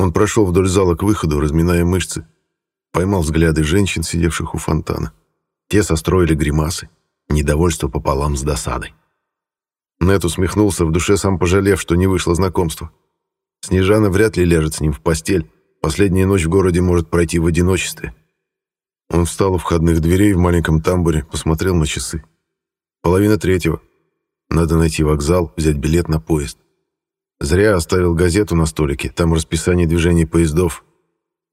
Он прошел вдоль зала к выходу, разминая мышцы, поймал взгляды женщин, сидевших у фонтана. Те состроили гримасы, недовольство пополам с досадой. Нет усмехнулся в душе, сам пожалев, что не вышло знакомство. Снежана вряд ли ляжет с ним в постель, последняя ночь в городе может пройти в одиночестве. Он встал у входных дверей в маленьком тамбуре, посмотрел на часы. Половина третьего. Надо найти вокзал, взять билет на поезд. Зря оставил газету на столике, там расписание движений поездов.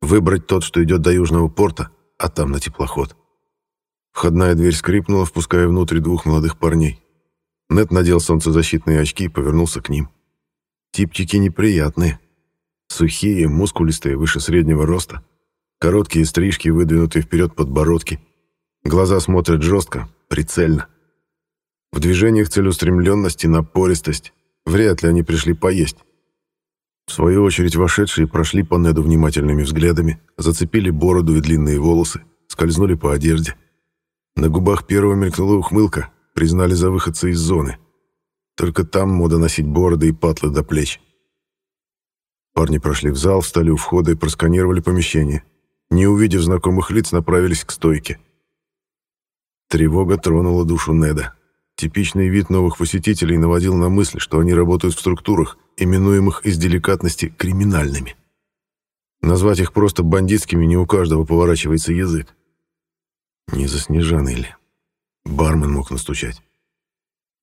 Выбрать тот, что идет до Южного порта, а там на теплоход. Входная дверь скрипнула, впуская внутрь двух молодых парней. Нет надел солнцезащитные очки и повернулся к ним. Типчики неприятные. Сухие, мускулистые, выше среднего роста. Короткие стрижки, выдвинутые вперед подбородки. Глаза смотрят жестко, прицельно. В движениях целеустремленность и напористость. Вряд ли они пришли поесть. В свою очередь вошедшие прошли по Неду внимательными взглядами, зацепили бороду и длинные волосы, скользнули по одежде. На губах первого мелькнула ухмылка, признали за выходца из зоны. Только там мода носить бороды и патлы до плеч. Парни прошли в зал, встали у входа и просканировали помещение. Не увидев знакомых лиц, направились к стойке. Тревога тронула душу Неда. Типичный вид новых посетителей наводил на мысль, что они работают в структурах, именуемых из деликатности криминальными. Назвать их просто бандитскими не у каждого поворачивается язык. Не за Снежаной ли? Бармен мог настучать.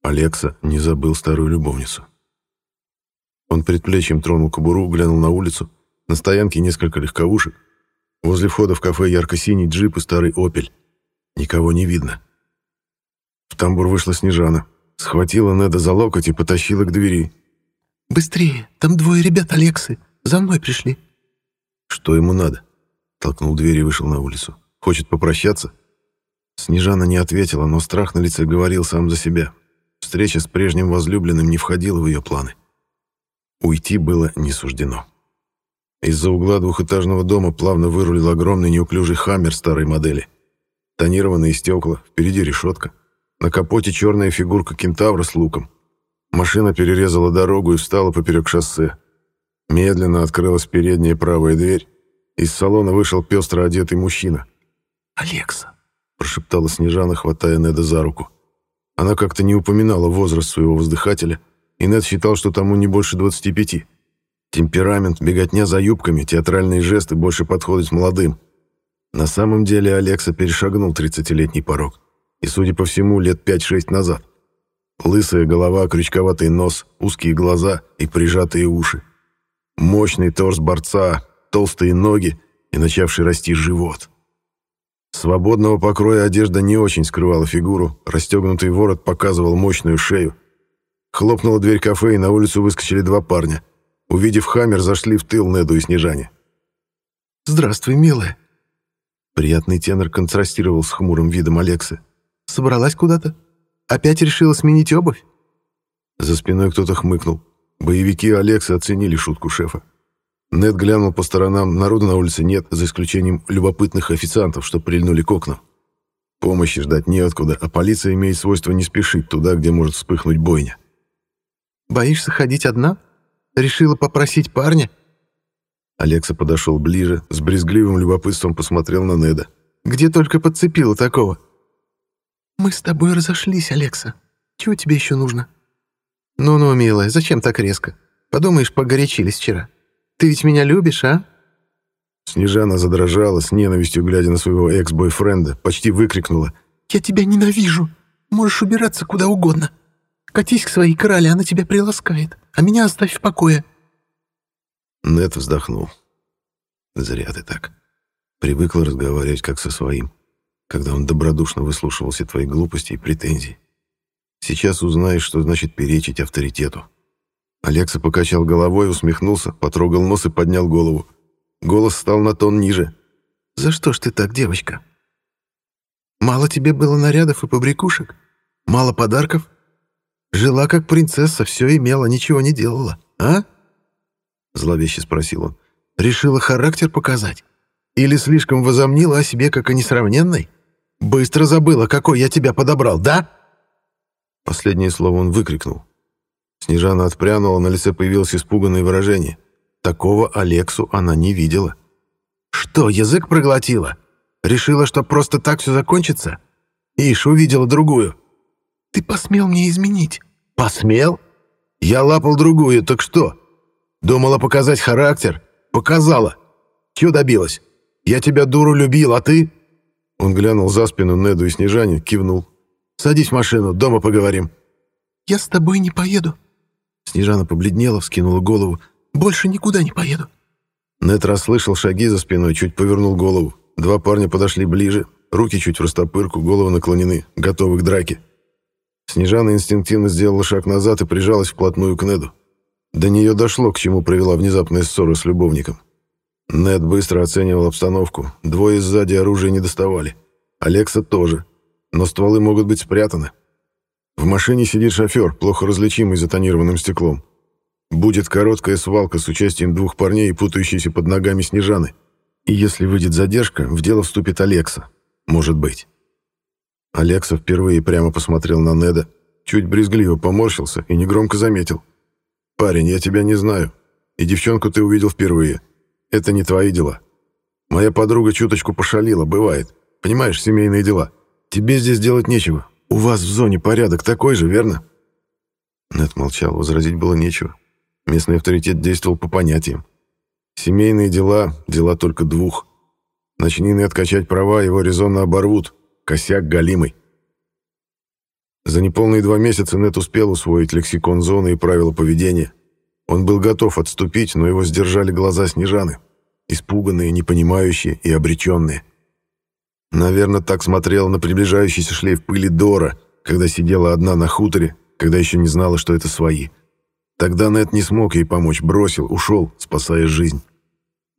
Алекса не забыл старую любовницу. Он предплечьем тронул кобуру, глянул на улицу. На стоянке несколько легковушек. Возле входа в кафе ярко-синий джип и старый «Опель». Никого не видно. В тамбур вышла Снежана. Схватила Неда за локоть и потащила к двери. «Быстрее! Там двое ребят Алексы. За мной пришли». «Что ему надо?» Толкнул дверь и вышел на улицу. «Хочет попрощаться?» Снежана не ответила, но страх на лице говорил сам за себя. Встреча с прежним возлюбленным не входила в ее планы. Уйти было не суждено. Из-за угла двухэтажного дома плавно вырулил огромный неуклюжий хаммер старой модели. Тонированные стекла, впереди решетка. На капоте черная фигурка кентавра с луком. Машина перерезала дорогу и встала поперек шоссе. Медленно открылась передняя правая дверь. Из салона вышел пестро одетый мужчина. «Алекса», — прошептала Снежана, хватая Неда за руку. Она как-то не упоминала возраст своего воздыхателя, и Нед считал, что тому не больше 25. Темперамент, беготня за юбками, театральные жесты больше подходят молодым. На самом деле Алекса перешагнул 30-летний порог и, судя по всему, лет 5-6 назад. Лысая голова, крючковатый нос, узкие глаза и прижатые уши. Мощный торс борца, толстые ноги и начавший расти живот. Свободного покроя одежда не очень скрывала фигуру, расстегнутый ворот показывал мощную шею. Хлопнула дверь кафе, и на улицу выскочили два парня. Увидев Хаммер, зашли в тыл Неду и Снежане. «Здравствуй, милая». Приятный тенор контрастировал с хмурым видом Алексы. Собралась куда-то? Опять решила сменить обувь?» За спиной кто-то хмыкнул. Боевики Алекса оценили шутку шефа. Нед глянул по сторонам, народу на улице нет, за исключением любопытных официантов, что прильнули к окнам. Помощи ждать неоткуда, а полиция имеет свойство не спешить туда, где может вспыхнуть бойня. «Боишься ходить одна? Решила попросить парня?» Алекса подошел ближе, с брезгливым любопытством посмотрел на Неда. «Где только подцепила такого?» «Мы с тобой разошлись, Алекса. Чего тебе еще нужно?» «Ну-ну, милая, зачем так резко? Подумаешь, погорячились вчера. Ты ведь меня любишь, а?» Снежана задрожала, с ненавистью глядя на своего экс-бойфренда, почти выкрикнула. «Я тебя ненавижу. Можешь убираться куда угодно. Катись к своей короле, она тебя приласкает, а меня оставь в покое». Нет вздохнул. «Зря ты так. Привыкла разговаривать как со своим когда он добродушно выслушивал все твои глупости и претензии. Сейчас узнаешь, что значит перечить авторитету. Алекса покачал головой, усмехнулся, потрогал нос и поднял голову. Голос стал на тон ниже. «За что ж ты так, девочка? Мало тебе было нарядов и побрякушек? Мало подарков? Жила как принцесса, все имела, ничего не делала, а?» Зловеще спросил он. «Решила характер показать? Или слишком возомнила о себе как о несравненной? Быстро забыла, какой я тебя подобрал, да?» Последнее слово он выкрикнул. Снежана отпрянула, на лице появилось испуганное выражение. Такого Алексу она не видела. «Что, язык проглотила? Решила, что просто так все закончится? Ишь, увидела другую». «Ты посмел мне изменить». «Посмел? Я лапал другую, так что? Думала показать характер? Показала. Чего добилась? Я тебя, дуру, любил, а ты...» Он глянул за спину Неду и Снежане, кивнул. «Садись в машину, дома поговорим». «Я с тобой не поеду». Снежана побледнела, вскинула голову. «Больше никуда не поеду». Нед расслышал шаги за спиной, чуть повернул голову. Два парня подошли ближе, руки чуть в растопырку, головы наклонены, готовы к драке. Снежана инстинктивно сделала шаг назад и прижалась вплотную к Неду. До нее дошло, к чему привела внезапная ссора с любовником. Нед быстро оценивал обстановку. Двое сзади оружия не доставали. Алекса тоже. Но стволы могут быть спрятаны. В машине сидит шофер, плохо различимый за тонированным стеклом. Будет короткая свалка с участием двух парней путающейся под ногами Снежаны. И если выйдет задержка, в дело вступит Алекса. Может быть. Алекса впервые прямо посмотрел на Неда, чуть брезгливо поморщился и негромко заметил. «Парень, я тебя не знаю. И девчонку ты увидел впервые. Это не твои дела. Моя подруга чуточку пошалила, бывает. Понимаешь, семейные дела. Тебе здесь делать нечего. У вас в зоне порядок такой же, верно?» Нед молчал, возразить было нечего. Местный авторитет действовал по понятиям. Семейные дела — дела только двух. Начни откачать права, его резонно оборвут. Косяк галимый. За неполные два месяца Нет успел усвоить лексикон зоны и правила поведения. Он был готов отступить, но его сдержали глаза Снежаны. Испуганные, непонимающие и обреченные. Наверное, так смотрела на приближающийся шлейф пыли Дора, когда сидела одна на хуторе, когда еще не знала, что это свои. Тогда Нет не смог ей помочь, бросил, ушел, спасая жизнь.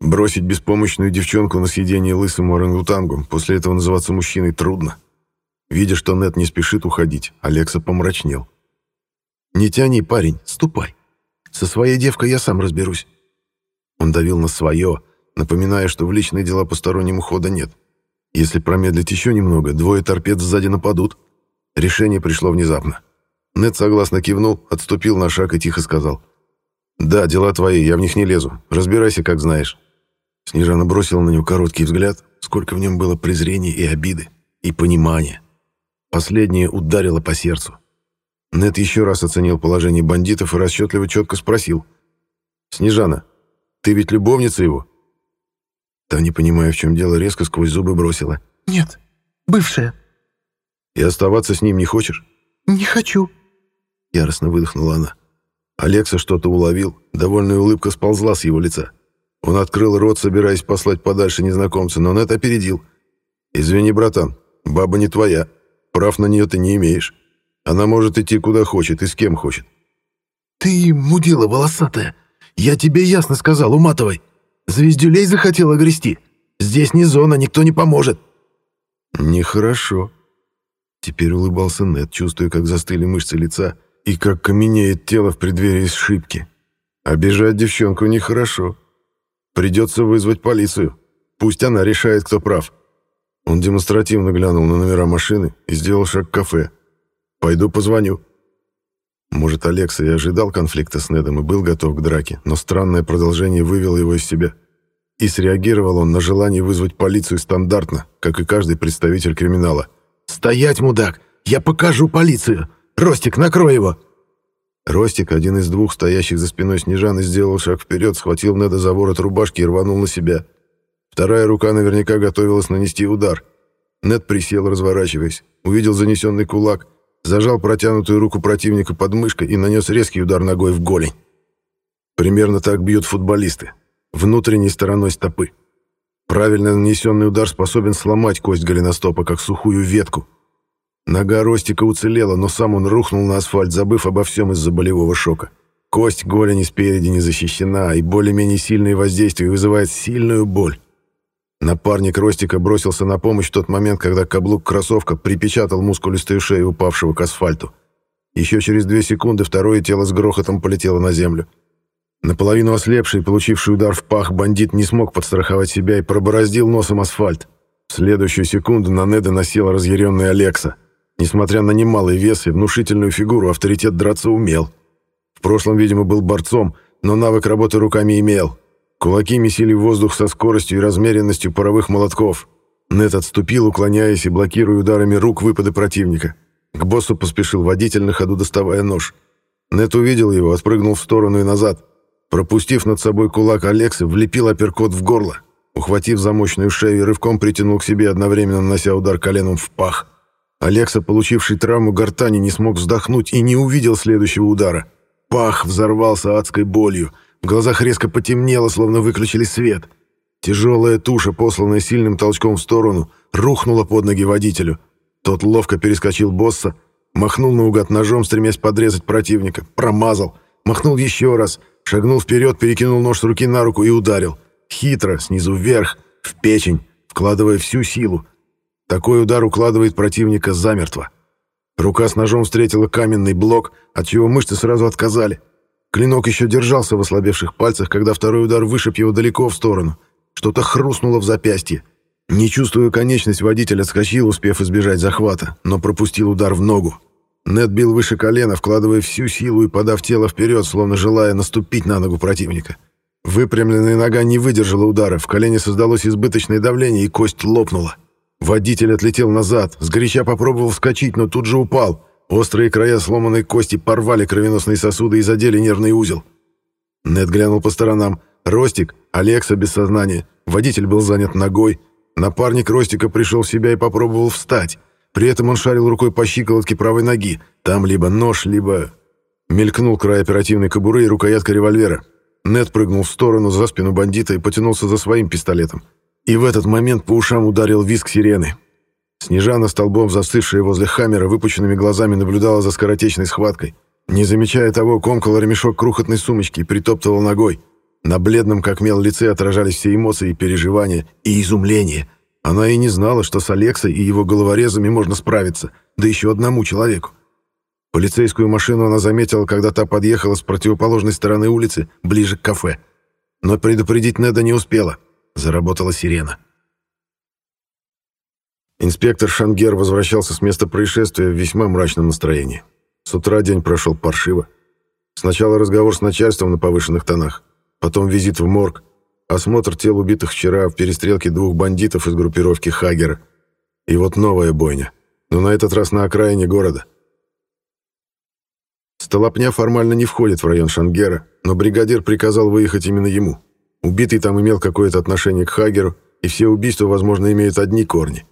Бросить беспомощную девчонку на съедение лысому орангутангу, после этого называться мужчиной трудно. Видя, что Нет не спешит уходить, Алекса помрачнел. «Не тяни, парень, ступай. Со своей девкой я сам разберусь». Он давил на свое, напоминая, что в личные дела постороннему хода нет. Если промедлить еще немного, двое торпед сзади нападут. Решение пришло внезапно. Нет согласно кивнул, отступил на шаг и тихо сказал. «Да, дела твои, я в них не лезу. Разбирайся, как знаешь». Снежана бросила на него короткий взгляд, сколько в нем было презрения и обиды, и понимания. Последнее ударило по сердцу. Нет еще раз оценил положение бандитов и расчетливо четко спросил. «Снежана, ты ведь любовница его?» Та, не понимая, в чем дело, резко сквозь зубы бросила. «Нет, бывшая». «И оставаться с ним не хочешь?» «Не хочу», — яростно выдохнула она. Алекса что-то уловил, довольная улыбка сползла с его лица. Он открыл рот, собираясь послать подальше незнакомца, но Нет опередил. «Извини, братан, баба не твоя. Прав на нее ты не имеешь. Она может идти куда хочет и с кем хочет». «Ты мудила волосатая. Я тебе ясно сказал, уматывай. Звездюлей захотела грести. Здесь не зона, никто не поможет». «Нехорошо». Теперь улыбался Нет, чувствуя, как застыли мышцы лица и как каменеет тело в преддверии сшибки. «Обижать девчонку нехорошо. Придется вызвать полицию. Пусть она решает, кто прав. Он демонстративно глянул на номера машины и сделал шаг к кафе. «Пойду позвоню». Может, Алекса и ожидал конфликта с Недом и был готов к драке, но странное продолжение вывело его из себя. И среагировал он на желание вызвать полицию стандартно, как и каждый представитель криминала. «Стоять, мудак! Я покажу полицию! Ростик, накрой его!» Ростик, один из двух стоящих за спиной Снежаны, сделал шаг вперед, схватил Неда за ворот рубашки и рванул на себя. Вторая рука наверняка готовилась нанести удар. Нед присел, разворачиваясь, увидел занесенный кулак, зажал протянутую руку противника под мышкой и нанес резкий удар ногой в голень. Примерно так бьют футболисты, внутренней стороной стопы. Правильно нанесенный удар способен сломать кость голеностопа, как сухую ветку. Нога Ростика уцелела, но сам он рухнул на асфальт, забыв обо всем из-за болевого шока. Кость голени спереди не защищена, и более-менее сильное воздействие вызывает сильную боль. Напарник Ростика бросился на помощь в тот момент, когда каблук кроссовка припечатал мускулистую шею упавшего к асфальту. Еще через две секунды второе тело с грохотом полетело на землю. Наполовину ослепший, получивший удар в пах, бандит не смог подстраховать себя и пробороздил носом асфальт. В следующую секунду на Неда насела разъяренная Алекса. Несмотря на немалый вес и внушительную фигуру, авторитет драться умел. В прошлом, видимо, был борцом, но навык работы руками имел. Кулаки месили воздух со скоростью и размеренностью паровых молотков. Нет отступил, уклоняясь и блокируя ударами рук выпады противника. К боссу поспешил водитель на ходу, доставая нож. Нет увидел его, отпрыгнул в сторону и назад. Пропустив над собой кулак Алекса, влепил апперкот в горло. Ухватив замочную шею и рывком притянул к себе, одновременно нанося удар коленом в пах. Алекса, получивший травму гортани, не смог вздохнуть и не увидел следующего удара. Пах взорвался адской болью. В глазах резко потемнело, словно выключили свет. Тяжелая туша, посланная сильным толчком в сторону, рухнула под ноги водителю. Тот ловко перескочил босса, махнул наугад ножом, стремясь подрезать противника. Промазал. Махнул еще раз. Шагнул вперед, перекинул нож с руки на руку и ударил. Хитро, снизу вверх, в печень, вкладывая всю силу. Такой удар укладывает противника замертво. Рука с ножом встретила каменный блок, от чего мышцы сразу отказали. Клинок еще держался в ослабевших пальцах, когда второй удар вышиб его далеко в сторону. Что-то хрустнуло в запястье. Не чувствуя конечность, водитель отскочил, успев избежать захвата, но пропустил удар в ногу. Нед бил выше колена, вкладывая всю силу и подав тело вперед, словно желая наступить на ногу противника. Выпрямленная нога не выдержала удара, в колене создалось избыточное давление, и кость лопнула. Водитель отлетел назад, сгоряча попробовал вскочить, но тут же упал. Острые края сломанной кости порвали кровеносные сосуды и задели нервный узел. Нед глянул по сторонам. Ростик, Алекса без сознания. Водитель был занят ногой. Напарник Ростика пришел в себя и попробовал встать. При этом он шарил рукой по щиколотке правой ноги. Там либо нож, либо... Мелькнул край оперативной кобуры и рукоятка револьвера. Нед прыгнул в сторону за спину бандита и потянулся за своим пистолетом. И в этот момент по ушам ударил визг сирены. Снежана, столбом застывшая возле Хаммера, выпученными глазами наблюдала за скоротечной схваткой. Не замечая того, комкала ремешок крухотной сумочки и притоптывала ногой. На бледном, как мел, лице отражались все эмоции переживания, и изумление. Она и не знала, что с Алексой и его головорезами можно справиться, да еще одному человеку. Полицейскую машину она заметила, когда та подъехала с противоположной стороны улицы, ближе к кафе. Но предупредить Неда не успела. Заработала сирена. Инспектор Шангер возвращался с места происшествия в весьма мрачном настроении. С утра день прошел паршиво. Сначала разговор с начальством на повышенных тонах, потом визит в морг, осмотр тел убитых вчера в перестрелке двух бандитов из группировки Хагера. И вот новая бойня, но на этот раз на окраине города – Столопня формально не входит в район Шангера, но бригадир приказал выехать именно ему. Убитый там имел какое-то отношение к Хагеру, и все убийства, возможно, имеют одни корни.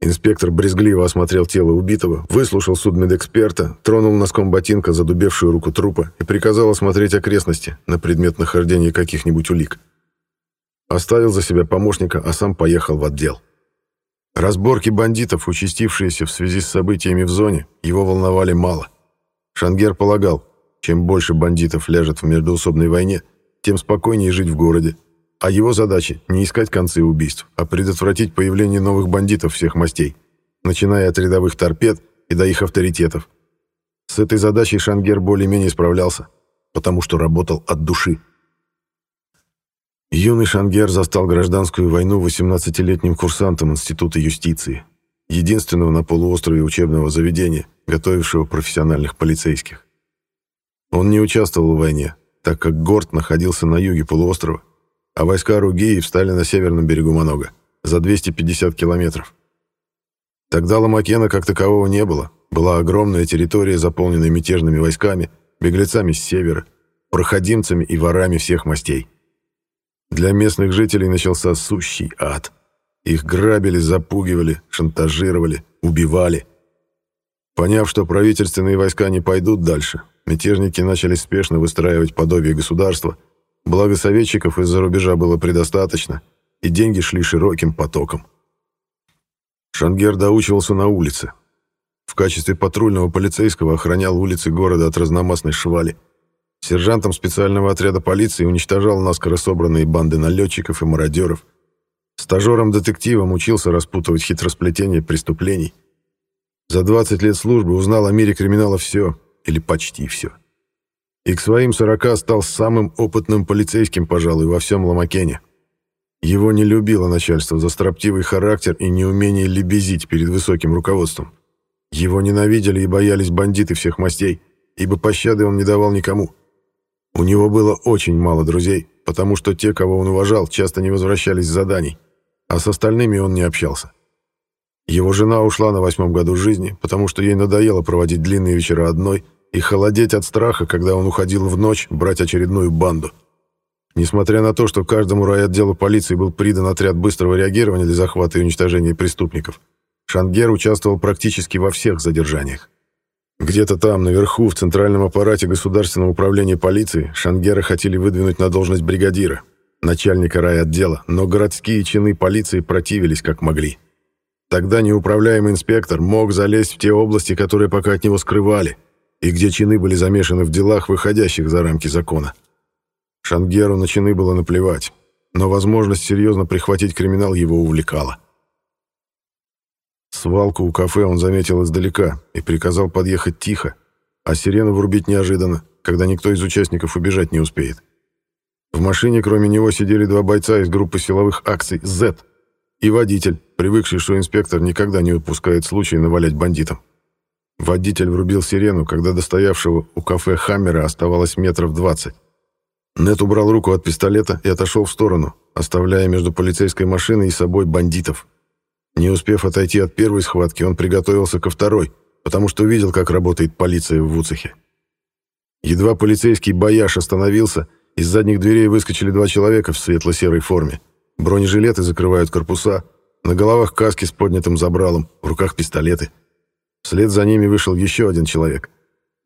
Инспектор брезгливо осмотрел тело убитого, выслушал судмедэксперта, тронул носком ботинка задубевшую руку трупа и приказал осмотреть окрестности на предмет нахождения каких-нибудь улик. Оставил за себя помощника, а сам поехал в отдел. Разборки бандитов, участившиеся в связи с событиями в зоне, его волновали мало. Шангер полагал, чем больше бандитов ляжет в междоусобной войне, тем спокойнее жить в городе. А его задача — не искать концы убийств, а предотвратить появление новых бандитов всех мастей, начиная от рядовых торпед и до их авторитетов. С этой задачей Шангер более-менее справлялся, потому что работал от души. Юный Шангер застал гражданскую войну 18-летним курсантом Института юстиции, единственного на полуострове учебного заведения, готовившего профессиональных полицейских. Он не участвовал в войне, так как Горд находился на юге полуострова, а войска Ругии встали на северном берегу Монога, за 250 километров. Тогда Ламакена как такового не было, была огромная территория, заполненная мятежными войсками, беглецами с севера, проходимцами и ворами всех мастей. Для местных жителей начался сущий ад. Их грабили, запугивали, шантажировали, убивали – Поняв, что правительственные войска не пойдут дальше, мятежники начали спешно выстраивать подобие государства, благо советчиков из-за рубежа было предостаточно, и деньги шли широким потоком. Шангер доучивался на улице. В качестве патрульного полицейского охранял улицы города от разномастной швали. Сержантом специального отряда полиции уничтожал наскоро собранные банды налетчиков и мародеров. Стажером-детективом учился распутывать хитросплетение преступлений – за 20 лет службы узнал о мире криминала все, или почти все. И к своим 40 стал самым опытным полицейским, пожалуй, во всем Ломакене. Его не любило начальство за строптивый характер и неумение лебезить перед высоким руководством. Его ненавидели и боялись бандиты всех мастей, ибо пощады он не давал никому. У него было очень мало друзей, потому что те, кого он уважал, часто не возвращались с заданий, а с остальными он не общался. Его жена ушла на восьмом году жизни, потому что ей надоело проводить длинные вечера одной и холодеть от страха, когда он уходил в ночь брать очередную банду. Несмотря на то, что каждому райотделу полиции был придан отряд быстрого реагирования для захвата и уничтожения преступников, Шангер участвовал практически во всех задержаниях. Где-то там, наверху, в центральном аппарате Государственного управления полиции, Шангера хотели выдвинуть на должность бригадира, начальника райотдела, но городские чины полиции противились как могли. Тогда неуправляемый инспектор мог залезть в те области, которые пока от него скрывали, и где чины были замешаны в делах, выходящих за рамки закона. Шангеру на чины было наплевать, но возможность серьезно прихватить криминал его увлекала. Свалку у кафе он заметил издалека и приказал подъехать тихо, а сирену врубить неожиданно, когда никто из участников убежать не успеет. В машине кроме него сидели два бойца из группы силовых акций «Z» и водитель, привыкший, что инспектор никогда не упускает случай навалять бандитам. Водитель врубил сирену, когда до стоявшего у кафе «Хаммера» оставалось метров двадцать. Нет убрал руку от пистолета и отошел в сторону, оставляя между полицейской машиной и собой бандитов. Не успев отойти от первой схватки, он приготовился ко второй, потому что видел, как работает полиция в Вуцехе. Едва полицейский бояж остановился, из задних дверей выскочили два человека в светло-серой форме. Бронежилеты закрывают корпуса, на головах каски с поднятым забралом, в руках пистолеты. Вслед за ними вышел еще один человек.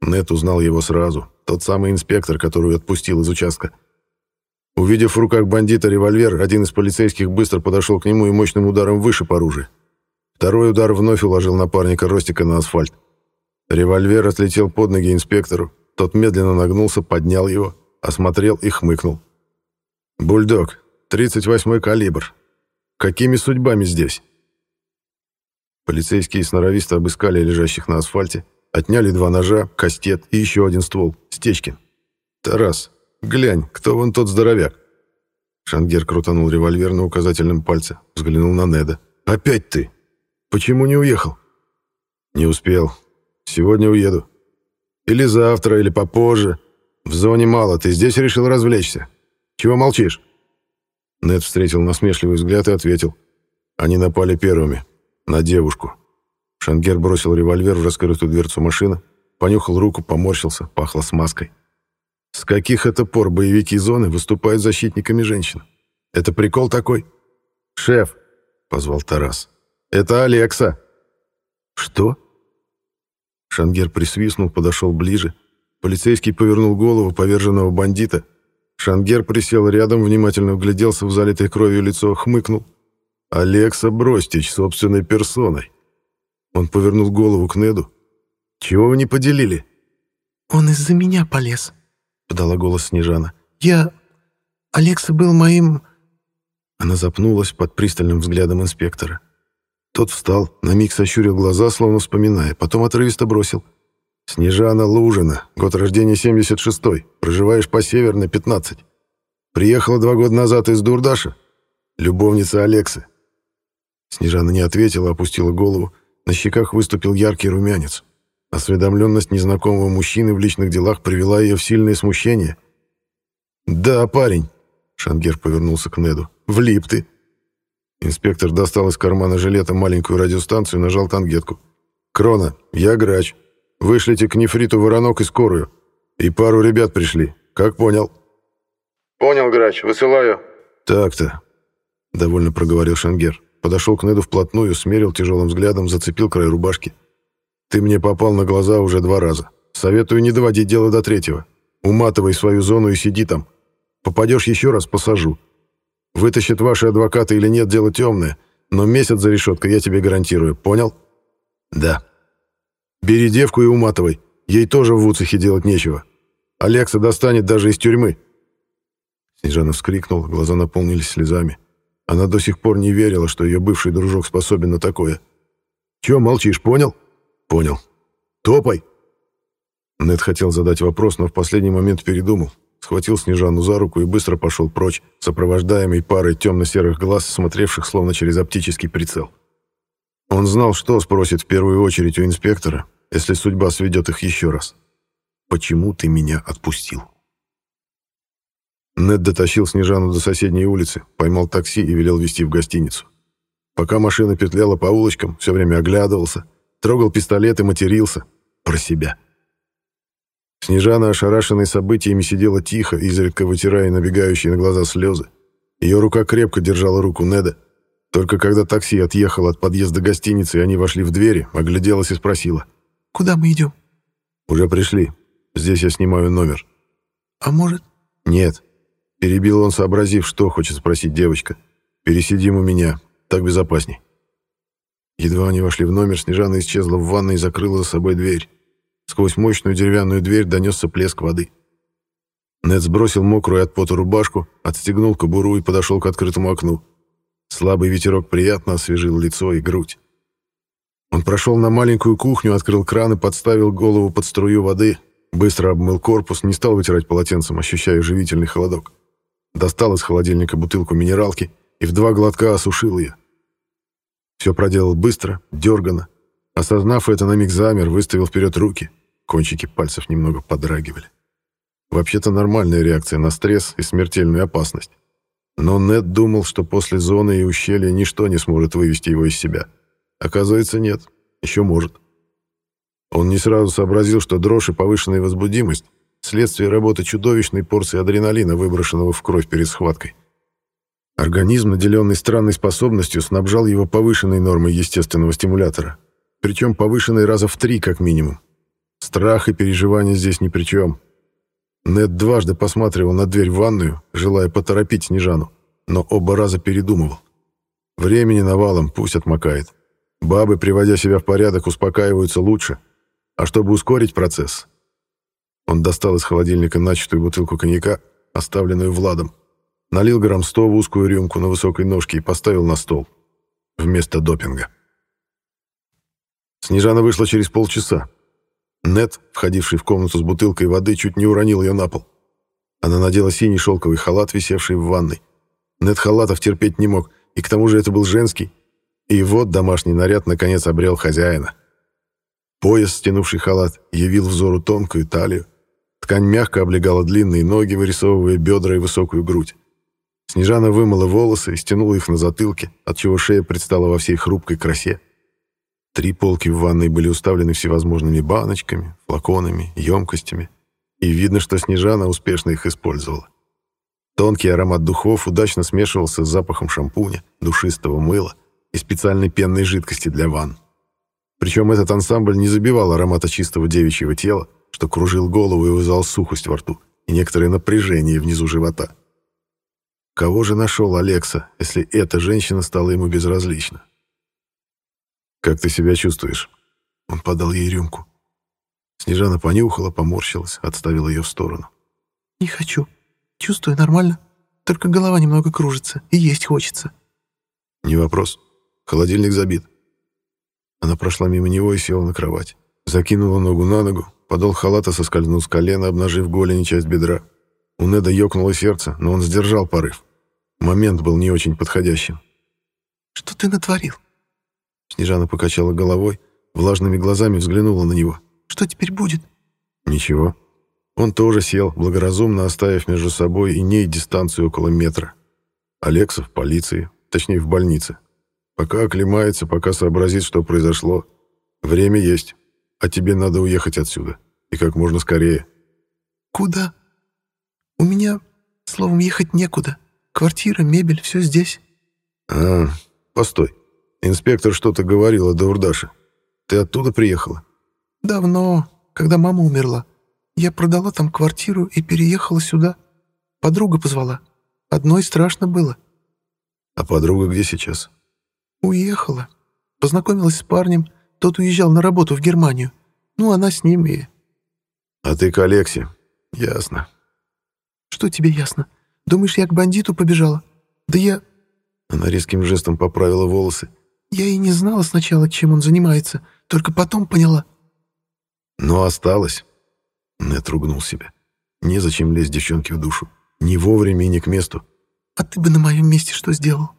Нет узнал его сразу, тот самый инспектор, который отпустил из участка. Увидев в руках бандита револьвер, один из полицейских быстро подошел к нему и мощным ударом вышиб оружие. Второй удар вновь уложил напарника Ростика на асфальт. Револьвер отлетел под ноги инспектору. Тот медленно нагнулся, поднял его, осмотрел и хмыкнул. «Бульдог, 38-й калибр. Какими судьбами здесь?» Полицейские сноровисто обыскали лежащих на асфальте, отняли два ножа, кастет и еще один ствол, Стечкин. «Тарас, «Глянь, кто вон тот здоровяк?» Шангер крутанул револьвер на указательном пальце, взглянул на Неда. «Опять ты? Почему не уехал?» «Не успел. Сегодня уеду. Или завтра, или попозже. В зоне мало, ты здесь решил развлечься. Чего молчишь?» Нед встретил насмешливый взгляд и ответил. Они напали первыми. На девушку. Шангер бросил револьвер в раскрытую дверцу машины, понюхал руку, поморщился, пахло смазкой. С каких это пор боевики зоны выступают защитниками женщин? Это прикол такой? Шеф, позвал Тарас. Это Алекса. Что? Шангер присвистнул, подошел ближе. Полицейский повернул голову поверженного бандита. Шангер присел рядом, внимательно вгляделся в залитое кровью лицо, хмыкнул. «Алекса Бростич собственной персоной». Он повернул голову к Неду. «Чего вы не поделили?» «Он из-за меня полез», подала голос Снежана. «Я... Алекса был моим...» Она запнулась под пристальным взглядом инспектора. Тот встал, на миг сощурил глаза, словно вспоминая, потом отрывисто бросил. «Снежана Лужина, год рождения 76-й, проживаешь по Северной, 15. Приехала два года назад из Дурдаша. Любовница Алексы». Снежана не ответила, опустила голову. На щеках выступил яркий румянец. Осведомленность незнакомого мужчины в личных делах привела ее в сильное смущение. «Да, парень», — Шангер повернулся к Неду, — «влип ты». Инспектор достал из кармана жилета маленькую радиостанцию и нажал тангетку. «Крона, я грач. Вышлите к нефриту воронок и скорую. И пару ребят пришли. Как понял?» «Понял, грач, высылаю». «Так-то», — довольно проговорил Шангер. Подошел к Неду вплотную, смерил тяжелым взглядом, зацепил край рубашки. Ты мне попал на глаза уже два раза. Советую не доводить дело до третьего. Уматывай свою зону и сиди там. Попадешь еще раз, посажу. Вытащат ваши адвокаты или нет, дело темное, но месяц за решеткой я тебе гарантирую. Понял? Да. Бери девку и уматывай. Ей тоже в Вуцехе делать нечего. Алекса достанет даже из тюрьмы. Снежана вскрикнула, глаза наполнились слезами. Она до сих пор не верила, что ее бывший дружок способен на такое. «Чего молчишь, понял?» «Понял. Топай!» Нед хотел задать вопрос, но в последний момент передумал. Схватил Снежану за руку и быстро пошел прочь, сопровождаемый парой темно-серых глаз, смотревших словно через оптический прицел. Он знал, что спросит в первую очередь у инспектора, если судьба сведет их еще раз. «Почему ты меня отпустил?» Нед дотащил Снежану до соседней улицы, поймал такси и велел везти в гостиницу. Пока машина петляла по улочкам, все время оглядывался, трогал пистолет и матерился. Про себя. Снежана, ошарашенной событиями, сидела тихо, изредка вытирая набегающие на глаза слезы. Ее рука крепко держала руку Неда. Только когда такси отъехало от подъезда гостиницы, и они вошли в двери, огляделась и спросила. «Куда мы идем?» «Уже пришли. Здесь я снимаю номер». «А может...» «Нет». Перебил он, сообразив, что хочет спросить девочка. «Пересидим у меня. Так безопасней». Едва они вошли в номер, Снежана исчезла в ванной и закрыла за собой дверь. Сквозь мощную деревянную дверь донесся плеск воды. Нед сбросил мокрую от пота рубашку, отстегнул кобуру и подошел к открытому окну. Слабый ветерок приятно освежил лицо и грудь. Он прошел на маленькую кухню, открыл кран и подставил голову под струю воды, быстро обмыл корпус, не стал вытирать полотенцем, ощущая живительный холодок. Достал из холодильника бутылку минералки и в два глотка осушил ее. Все проделал быстро, дерганно. Осознав это, на миг замер, выставил вперед руки. Кончики пальцев немного подрагивали. Вообще-то нормальная реакция на стресс и смертельную опасность. Но Нед думал, что после зоны и ущелья ничто не сможет вывести его из себя. Оказывается, нет. Еще может. Он не сразу сообразил, что дрожь и повышенная возбудимость — следствие работы чудовищной порции адреналина, выброшенного в кровь перед схваткой. Организм, наделенный странной способностью, снабжал его повышенной нормой естественного стимулятора. Причем повышенной раза в три, как минимум. Страх и переживания здесь ни при чем. Нед дважды посматривал на дверь в ванную, желая поторопить Снежану, но оба раза передумывал. Времени навалом, пусть отмокает. Бабы, приводя себя в порядок, успокаиваются лучше. А чтобы ускорить процесс... Он достал из холодильника начатую бутылку коньяка, оставленную Владом, налил грамм сто в узкую рюмку на высокой ножке и поставил на стол. Вместо допинга. Снежана вышла через полчаса, Нет, входивший в комнату с бутылкой воды, чуть не уронил ее на пол. Она надела синий шелковый халат, висевший в ванной. Нет халатов терпеть не мог, и к тому же это был женский. И вот домашний наряд наконец обрел хозяина. Пояс, стянувший халат, явил взору тонкую талию. Ткань мягко облегала длинные ноги, вырисовывая бедра и высокую грудь. Снежана вымыла волосы и стянула их на затылке, отчего шея предстала во всей хрупкой красе. Три полки в ванной были уставлены всевозможными баночками, флаконами, емкостями. И видно, что Снежана успешно их использовала. Тонкий аромат духов удачно смешивался с запахом шампуня, душистого мыла и специальной пенной жидкости для ванн. Причем этот ансамбль не забивал аромата чистого девичьего тела, что кружил голову и вызывал сухость во рту и некоторое напряжение внизу живота. Кого же нашел Алекса, если эта женщина стала ему безразлична? «Как ты себя чувствуешь?» Он подал ей рюмку. Снежана понюхала, поморщилась, отставила ее в сторону. «Не хочу. Чувствую нормально. Только голова немного кружится, и есть хочется». «Не вопрос. Холодильник забит». Она прошла мимо него и села на кровать. Закинула ногу на ногу, подол халата соскользнул с колена, обнажив голень и часть бедра. У Неда ёкнуло сердце, но он сдержал порыв. Момент был не очень подходящим. «Что ты натворил?» Снежана покачала головой, влажными глазами взглянула на него. «Что теперь будет?» «Ничего». Он тоже сел, благоразумно оставив между собой и ней дистанцию около метра. Алекса в полиции, точнее в больнице. Пока оклемается, пока сообразит, что произошло. Время есть, а тебе надо уехать отсюда. И как можно скорее. «Куда?» «У меня, словом, ехать некуда. Квартира, мебель, все здесь». «А, постой. Инспектор что-то говорил о Даурдаше. Ты оттуда приехала? Давно, когда мама умерла. Я продала там квартиру и переехала сюда. Подруга позвала. Одной страшно было. А подруга где сейчас? Уехала. Познакомилась с парнем. Тот уезжал на работу в Германию. Ну, она с ним и... А ты к Алексе? Ясно. Что тебе ясно? Думаешь, я к бандиту побежала? Да я... Она резким жестом поправила волосы. Я и не знала сначала, чем он занимается, только потом поняла. Но осталось. Нет ругнул себя. Незачем лезть девчонке в душу. Ни вовремя и ни к месту. А ты бы на моем месте что сделал?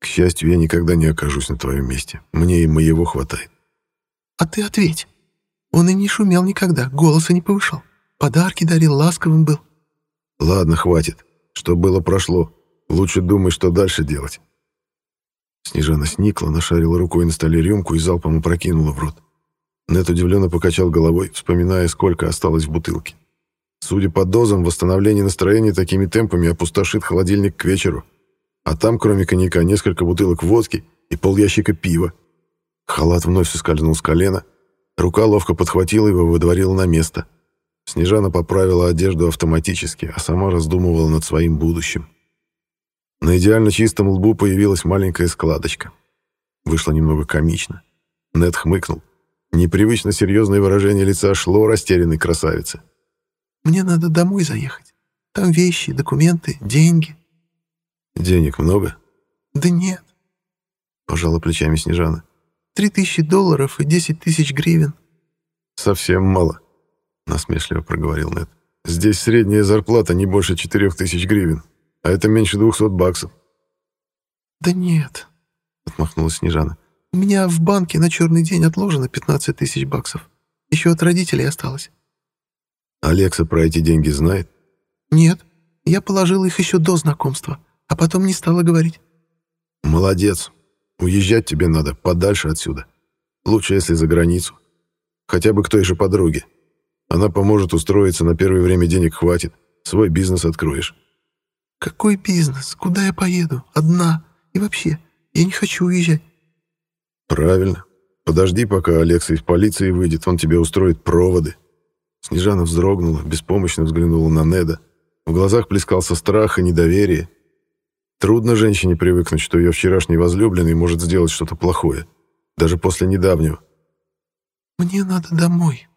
К счастью, я никогда не окажусь на твоем месте. Мне и моего хватает. А ты ответь. Он и не шумел никогда, голоса не повышал. Подарки дарил, ласковым был. Ладно, хватит. Что было, прошло. Лучше думай, что дальше делать. Снежана сникла, нашарила рукой на столе рюмку и залпом опрокинула в рот. Нет удивленно покачал головой, вспоминая, сколько осталось в бутылке. Судя по дозам, восстановление настроения такими темпами опустошит холодильник к вечеру. А там, кроме коньяка, несколько бутылок водки и полящика пива. Халат вновь соскользнул с колена. Рука ловко подхватила его и выдворила на место. Снежана поправила одежду автоматически, а сама раздумывала над своим будущим. На идеально чистом лбу появилась маленькая складочка. Вышло немного комично. Нед хмыкнул. Непривычно серьезное выражение лица шло растерянной красавице. «Мне надо домой заехать. Там вещи, документы, деньги». «Денег много?» «Да нет», — пожала плечами Снежана. «Три тысячи долларов и десять тысяч гривен». «Совсем мало», — насмешливо проговорил Нед. «Здесь средняя зарплата не больше четырех тысяч гривен, а это меньше двухсот баксов». «Да нет», — отмахнулась Снежана. У меня в банке на черный день отложено 15 тысяч баксов. Еще от родителей осталось. Алекса про эти деньги знает? Нет. Я положила их еще до знакомства, а потом не стала говорить. Молодец. Уезжать тебе надо подальше отсюда. Лучше, если за границу. Хотя бы к той же подруге. Она поможет устроиться, на первое время денег хватит. Свой бизнес откроешь. Какой бизнес? Куда я поеду? Одна. И вообще, я не хочу уезжать. «Правильно. Подожди, пока Алекса из полиции выйдет, он тебе устроит проводы». Снежана вздрогнула, беспомощно взглянула на Неда. В глазах плескался страх и недоверие. Трудно женщине привыкнуть, что ее вчерашний возлюбленный может сделать что-то плохое. Даже после недавнего. «Мне надо домой».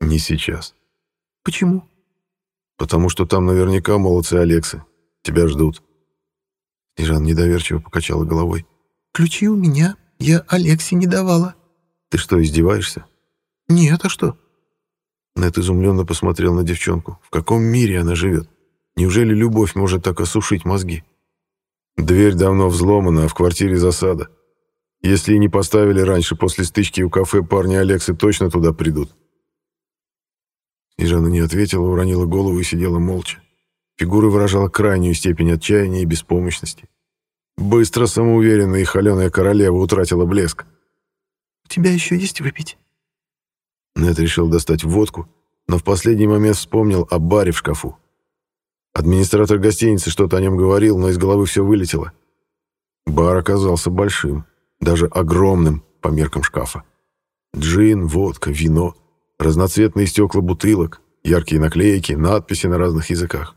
«Не сейчас». «Почему?» «Потому что там наверняка молодцы Алексы. Тебя ждут». Снежана недоверчиво покачала головой. «Ключи у меня. Я Алексе не давала». «Ты что, издеваешься?» «Нет, а что?» Нэт изумленно посмотрел на девчонку. В каком мире она живет? Неужели любовь может так осушить мозги? Дверь давно взломана, а в квартире засада. Если и не поставили раньше, после стычки у кафе парни Алексы точно туда придут. Снежана не ответила, уронила голову и сидела молча. Фигура выражала крайнюю степень отчаяния и беспомощности. Быстро самоуверенная и холеная королева утратила блеск. «У тебя еще есть выпить?» Нед решил достать водку, но в последний момент вспомнил о баре в шкафу. Администратор гостиницы что-то о нем говорил, но из головы все вылетело. Бар оказался большим, даже огромным по меркам шкафа. Джин, водка, вино, разноцветные стекла бутылок, яркие наклейки, надписи на разных языках.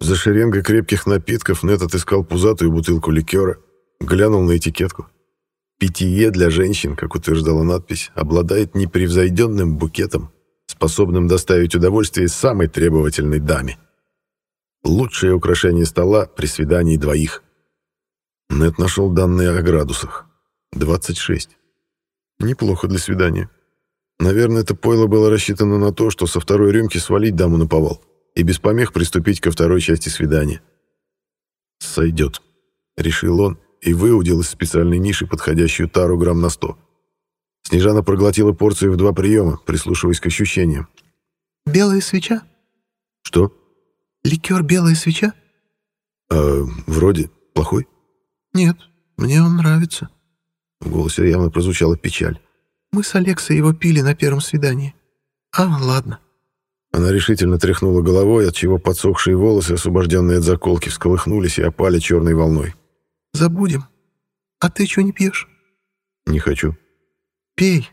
За шеренгой крепких напитков Нет отыскал пузатую бутылку ликера, глянул на этикетку. Питье для женщин, как утверждала надпись, обладает непревзойденным букетом, способным доставить удовольствие самой требовательной даме. Лучшее украшение стола при свидании двоих. Нет нашел данные о градусах. 26. Неплохо для свидания. Наверное, это пойло было рассчитано на то, что со второй рюмки свалить даму на повал и без помех приступить ко второй части свидания. «Сойдет», — решил он и выудил из специальной ниши подходящую тару грамм на сто. Снежана проглотила порцию в два приема, прислушиваясь к ощущениям. «Белая свеча?» «Что?» «Ликер «Белая свеча»?» «А, вроде плохой?» «Нет, мне он нравится». В голосе явно прозвучала печаль. «Мы с Алексой его пили на первом свидании. А, ладно». Она решительно тряхнула головой, отчего подсохшие волосы, освобожденные от заколки, всколыхнулись и опали черной волной. «Забудем. А ты что не пьешь?» «Не хочу». «Пей».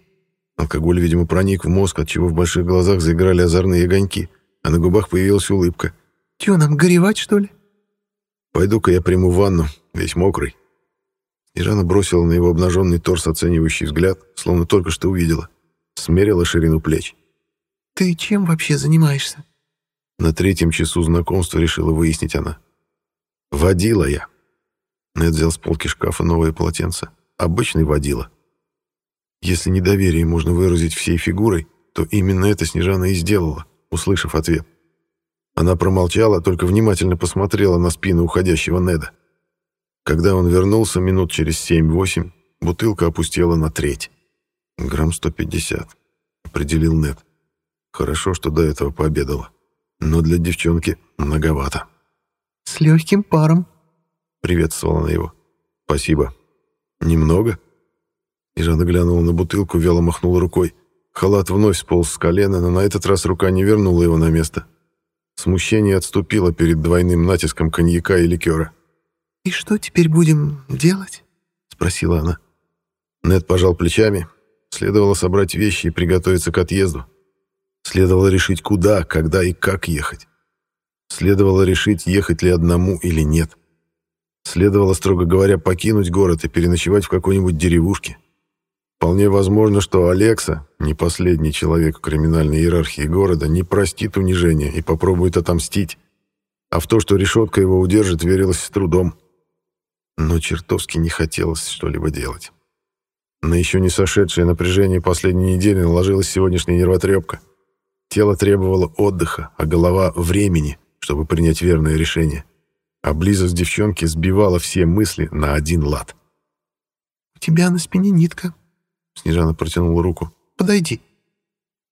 Алкоголь, видимо, проник в мозг, отчего в больших глазах заиграли озорные огоньки, а на губах появилась улыбка. «Чё, нам горевать, что ли?» «Пойду-ка я приму ванну, весь мокрый». Снежана бросила на его обнаженный торс оценивающий взгляд, словно только что увидела. Смерила ширину плеч. «Ты чем вообще занимаешься?» На третьем часу знакомства решила выяснить она. «Водила я». Нед взял с полки шкафа новое полотенце. Обычный водила. Если недоверие можно выразить всей фигурой, то именно это Снежана и сделала, услышав ответ. Она промолчала, только внимательно посмотрела на спину уходящего Неда. Когда он вернулся минут через семь-восемь, бутылка опустела на треть. «Грамм сто пятьдесят», — определил Нед. Хорошо, что до этого пообедала. Но для девчонки многовато. С легким паром. Приветствовала она его. Спасибо. Немного? И Жанна глянула на бутылку, вяло махнула рукой. Халат вновь сполз с колена, но на этот раз рука не вернула его на место. Смущение отступило перед двойным натиском коньяка и ликера. «И что теперь будем делать?» — спросила она. Нед пожал плечами. Следовало собрать вещи и приготовиться к отъезду. Следовало решить, куда, когда и как ехать. Следовало решить, ехать ли одному или нет. Следовало, строго говоря, покинуть город и переночевать в какой-нибудь деревушке. Вполне возможно, что Алекса, не последний человек в криминальной иерархии города, не простит унижения и попробует отомстить. А в то, что решетка его удержит, верилось с трудом. Но чертовски не хотелось что-либо делать. На еще не сошедшее напряжение последней недели наложилась сегодняшняя нервотрепка. Тело требовало отдыха, а голова — времени, чтобы принять верное решение. А близость девчонки сбивала все мысли на один лад. «У тебя на спине нитка», Снежана протянула руку. «Подойди».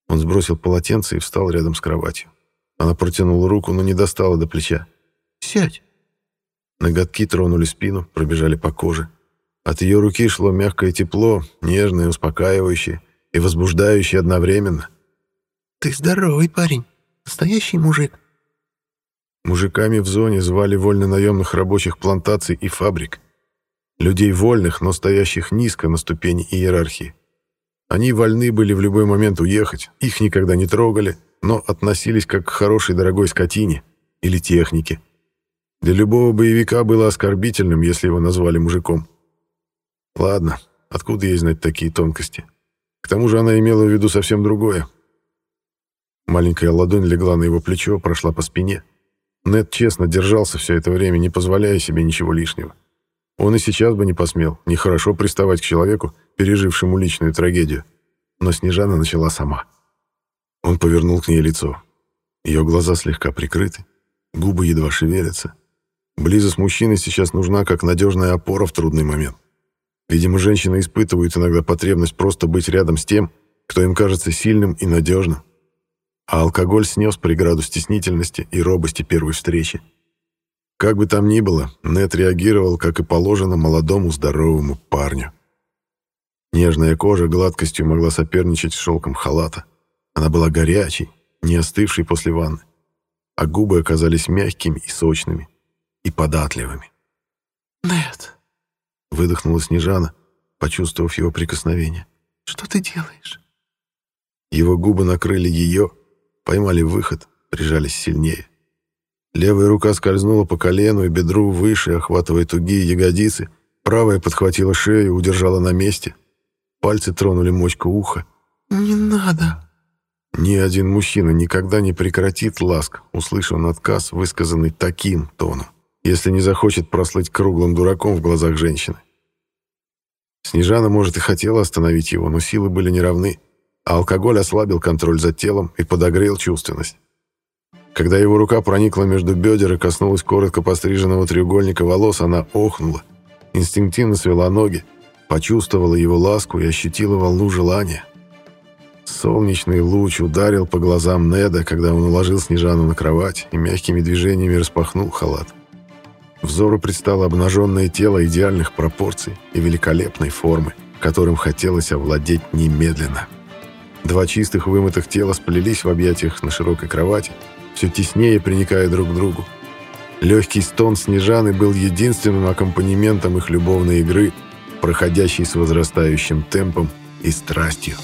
Он сбросил полотенце и встал рядом с кроватью. Она протянула руку, но не достала до плеча. «Сядь». Ноготки тронули спину, пробежали по коже. От ее руки шло мягкое тепло, нежное, успокаивающее и возбуждающее одновременно. «Ты здоровый парень, настоящий мужик». Мужиками в зоне звали вольно-наемных рабочих плантаций и фабрик. Людей вольных, но стоящих низко на ступени иерархии. Они вольны были в любой момент уехать, их никогда не трогали, но относились как к хорошей дорогой скотине или технике. Для любого боевика было оскорбительным, если его назвали мужиком. Ладно, откуда ей знать такие тонкости? К тому же она имела в виду совсем другое. Маленькая ладонь легла на его плечо, прошла по спине. Нед честно держался все это время, не позволяя себе ничего лишнего. Он и сейчас бы не посмел, нехорошо приставать к человеку, пережившему личную трагедию. Но Снежана начала сама. Он повернул к ней лицо. Ее глаза слегка прикрыты, губы едва шевелятся. Близость мужчины сейчас нужна как надежная опора в трудный момент. Видимо, женщины испытывают иногда потребность просто быть рядом с тем, кто им кажется сильным и надежным. А алкоголь снес преграду стеснительности и робости первой встречи. Как бы там ни было, Нет реагировал, как и положено, молодому здоровому парню. Нежная кожа гладкостью могла соперничать с шелком халата. Она была горячей, не остывшей после ванны. А губы оказались мягкими и сочными, и податливыми. «Нет», — выдохнула Снежана, почувствовав его прикосновение. «Что ты делаешь?» Его губы накрыли ее, поймали выход, прижались сильнее. Левая рука скользнула по колену и бедру выше, охватывая тугие ягодицы. Правая подхватила шею, удержала на месте. Пальцы тронули мочку уха. «Не надо». Ни один мужчина никогда не прекратит ласк, услышав отказ, высказанный таким тоном, если не захочет прослыть круглым дураком в глазах женщины. Снежана, может, и хотела остановить его, но силы были неравны, а алкоголь ослабил контроль за телом и подогрел чувственность. Когда его рука проникла между бедер и коснулась коротко постриженного треугольника волос, она охнула, инстинктивно свела ноги, почувствовала его ласку и ощутила волну желания. Солнечный луч ударил по глазам Неда, когда он уложил Снежану на кровать и мягкими движениями распахнул халат. Взору предстало обнаженное тело идеальных пропорций и великолепной формы, которым хотелось овладеть немедленно. Два чистых вымытых тела сплелись в объятиях на широкой кровати, все теснее приникая друг к другу. Легкий стон Снежаны был единственным аккомпанементом их любовной игры, проходящей с возрастающим темпом и страстью.